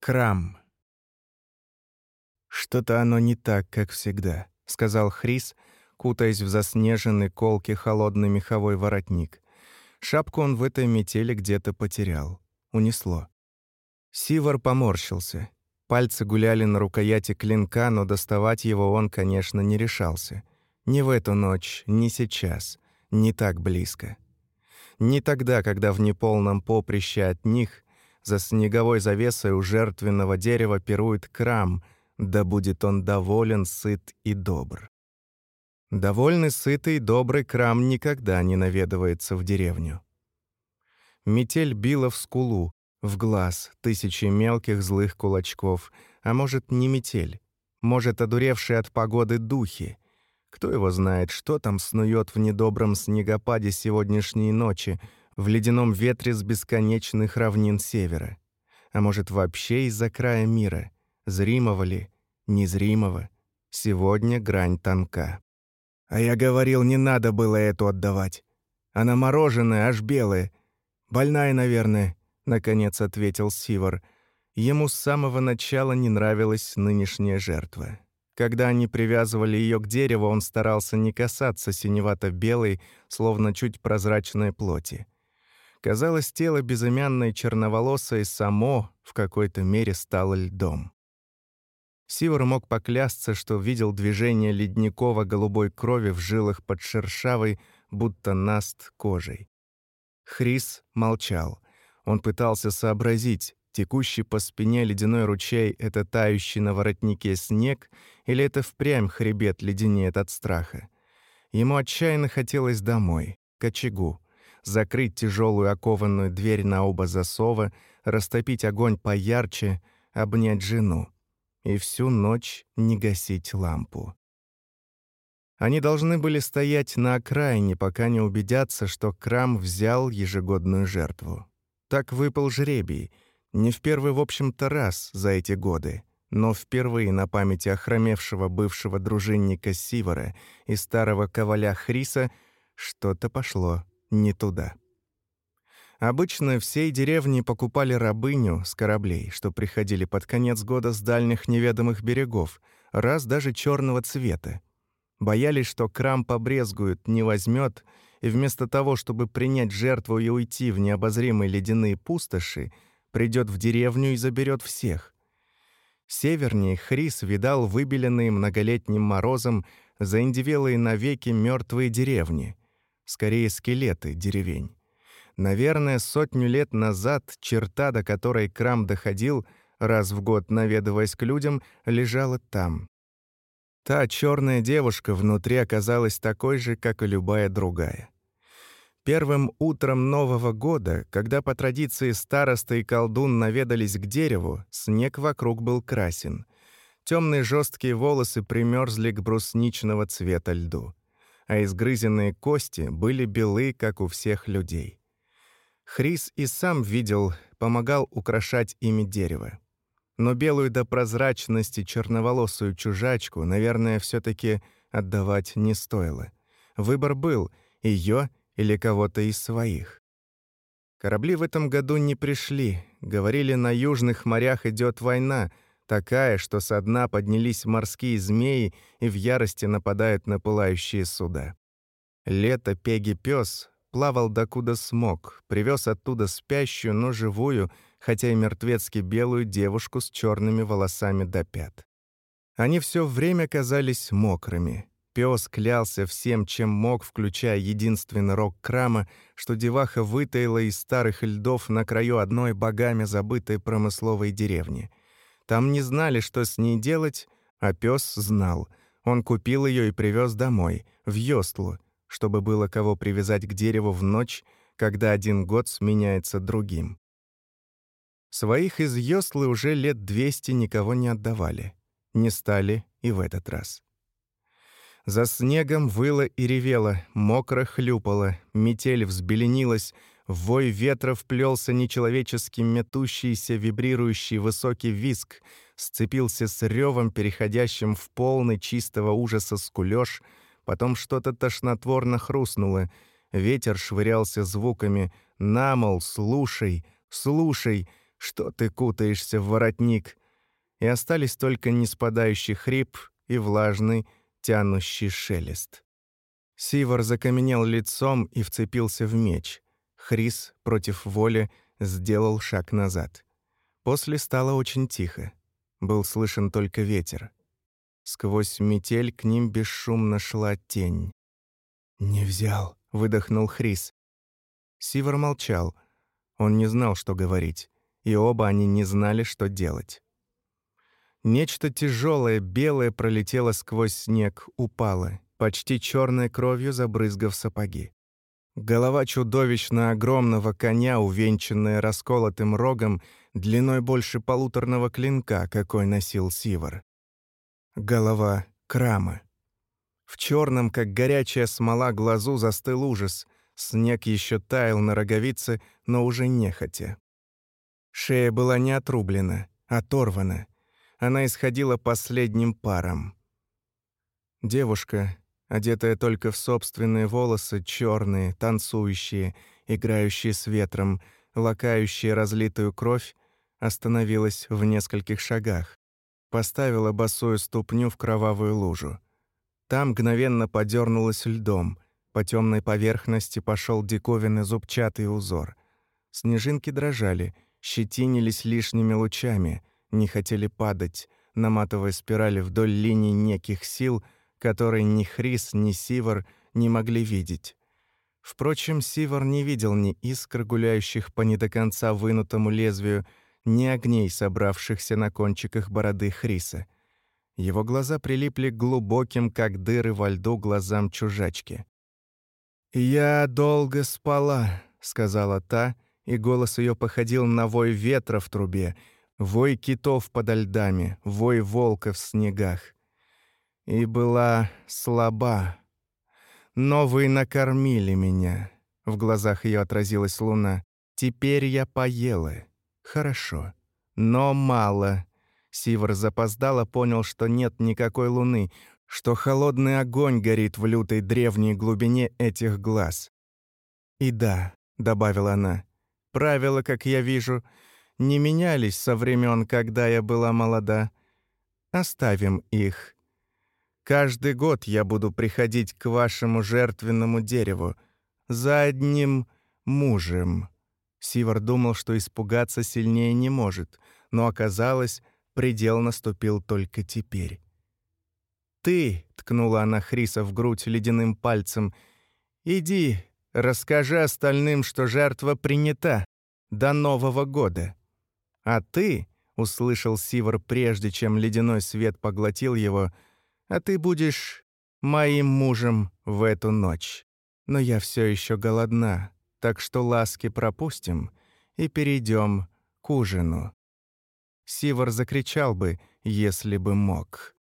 Крам. «Что-то оно не так, как всегда», — сказал Хрис, кутаясь в заснеженный колки холодный меховой воротник. Шапку он в этой метели где-то потерял. Унесло. Сивар поморщился. Пальцы гуляли на рукояти клинка, но доставать его он, конечно, не решался. Ни в эту ночь, ни сейчас, не так близко. Не тогда, когда в неполном поприще от них за снеговой завесой у жертвенного дерева пирует крам, да будет он доволен, сыт и добр. Довольный, сытый добрый крам никогда не наведывается в деревню. Метель била в скулу, в глаз тысячи мелких злых кулачков, а может, не метель, может, одуревшие от погоды духи. Кто его знает, что там снует в недобром снегопаде сегодняшней ночи — в ледяном ветре с бесконечных равнин севера. А может, вообще из-за края мира, зримого ли, незримого. Сегодня грань тонка. А я говорил, не надо было эту отдавать. Она мороженая, аж белая. Больная, наверное, наконец ответил Сивор. Ему с самого начала не нравилась нынешняя жертва. Когда они привязывали ее к дереву, он старался не касаться синевато-белой, словно чуть прозрачной плоти. Казалось, тело безымянной черноволосой само в какой-то мере стало льдом. Сивор мог поклясться, что видел движение ледниково-голубой крови в жилах под шершавой, будто наст кожей. Хрис молчал. Он пытался сообразить, текущий по спине ледяной ручей — это тающий на воротнике снег или это впрямь хребет леденеет от страха. Ему отчаянно хотелось домой, к очагу, закрыть тяжелую окованную дверь на оба засова, растопить огонь поярче, обнять жену и всю ночь не гасить лампу. Они должны были стоять на окраине, пока не убедятся, что Крам взял ежегодную жертву. Так выпал жребий, не в первый, в общем-то, раз за эти годы, но впервые на памяти охромевшего бывшего дружинника Сивора и старого коваля Хриса что-то пошло не туда. Обычно всей деревни покупали рабыню с кораблей, что приходили под конец года с дальних неведомых берегов, раз даже черного цвета. Боялись, что крам побрезгует, не возьмет, и вместо того, чтобы принять жертву и уйти в необозримые ледяные пустоши, придет в деревню и заберет всех. Севернее Хрис видал выбеленные многолетним морозом заиндивелые навеки мертвые деревни — скорее скелеты деревень. Наверное, сотню лет назад черта, до которой Крам доходил, раз в год наведываясь к людям, лежала там. Та черная девушка внутри оказалась такой же, как и любая другая. Первым утром Нового года, когда по традиции староста и колдун наведались к дереву, снег вокруг был красен. Темные жесткие волосы примерзли к брусничного цвета льду а изгрызенные кости были белы, как у всех людей. Хрис и сам видел, помогал украшать ими дерево. Но белую до прозрачности черноволосую чужачку, наверное, все таки отдавать не стоило. Выбор был — ее или кого-то из своих. Корабли в этом году не пришли. Говорили, на южных морях идет война — такая, что со дна поднялись морские змеи и в ярости нападают на пылающие суда. Лето Пеги пес плавал докуда смог, привез оттуда спящую, но живую, хотя и мертвецки белую девушку с черными волосами до пят. Они все время казались мокрыми. Пес клялся всем, чем мог, включая единственный рог крама, что деваха вытаила из старых льдов на краю одной богами забытой промысловой деревни — там не знали, что с ней делать, а пес знал. Он купил ее и привез домой, в Йостлу, чтобы было кого привязать к дереву в ночь, когда один год сменяется другим. Своих из Йостлы уже лет двести никого не отдавали. Не стали и в этот раз. За снегом выло и ревело, мокро хлюпало, метель взбеленилась, вой ветра вплелся нечеловечески метущийся, вибрирующий высокий виск, сцепился с ревом, переходящим в полный чистого ужаса скулёж, потом что-то тошнотворно хрустнуло, ветер швырялся звуками «Намол, слушай, слушай!» Что ты кутаешься в воротник?» И остались только неспадающий хрип и влажный, тянущий шелест. Сивор закаменел лицом и вцепился в меч. Хрис, против воли, сделал шаг назад. После стало очень тихо. Был слышен только ветер. Сквозь метель к ним бесшумно шла тень. «Не взял», — выдохнул Хрис. Сивор молчал. Он не знал, что говорить, и оба они не знали, что делать. Нечто тяжелое, белое пролетело сквозь снег, упало, почти черной кровью забрызгав сапоги. Голова чудовищно огромного коня, увенчанная расколотым рогом, длиной больше полуторного клинка, какой носил Сивар. Голова Крама. В черном, как горячая смола, глазу застыл ужас. Снег еще таял на роговице, но уже нехотя. Шея была не отрублена, оторвана. Она исходила последним паром. Девушка, одетая только в собственные волосы, черные, танцующие, играющие с ветром, лакающие разлитую кровь, остановилась в нескольких шагах, поставила босую ступню в кровавую лужу. Там мгновенно подернулась льдом, по темной поверхности пошел диковинный зубчатый узор. Снежинки дрожали, щетинились лишними лучами, не хотели падать, наматывая спирали вдоль линий неких сил, которые ни Хрис, ни Сивор не могли видеть. Впрочем, Сивор не видел ни искр, гуляющих по не до конца вынутому лезвию, ни огней, собравшихся на кончиках бороды Хриса. Его глаза прилипли глубоким, как дыры во льду, глазам чужачки. «Я долго спала», — сказала та, и голос ее походил на вой ветра в трубе, вой китов подо льдами, вой волка в снегах. И была слаба. Но вы накормили меня. В глазах ее отразилась луна. Теперь я поела. Хорошо. Но мало. Сивор запоздало понял, что нет никакой луны, что холодный огонь горит в лютой древней глубине этих глаз. «И да», — добавила она, — «правила, как я вижу, не менялись со времен, когда я была молода. Оставим их. Каждый год я буду приходить к вашему жертвенному дереву за одним мужем». Сивар думал, что испугаться сильнее не может, но оказалось, предел наступил только теперь. «Ты», — ткнула она Хриса в грудь ледяным пальцем, — «иди, расскажи остальным, что жертва принята до Нового года». «А ты», — услышал Сивар прежде, чем ледяной свет поглотил его, — «а ты будешь моим мужем в эту ночь. Но я все еще голодна, так что ласки пропустим и перейдем к ужину». Сивар закричал бы, если бы мог.